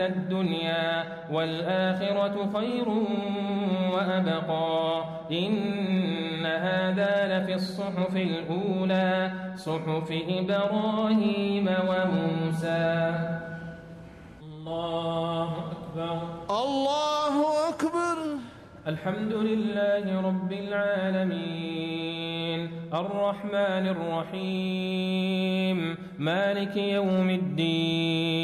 الدنيا والآخرة خير وأبقى. إن هذا لفي الصحف الأولى صحف إبراهيم وموسى. الله أكبر. الله أكبر. الحمد لله رب العالمين. الرحمن الرحيم. مالك يوم الدين.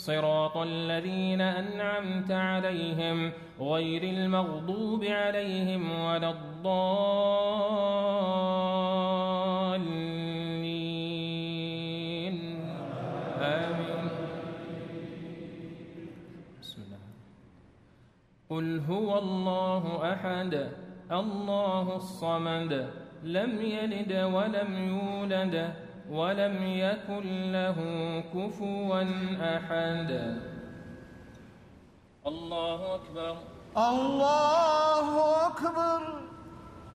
صراط الذين أنعمت عليهم غير المغضوب عليهم ولا الضالين. آمين. بسم الله. قل هو الله أحد الله الصمد لم يلد ولم يولد. ولم يكن له كفوا أحد. الله أكبر. الله أكبر.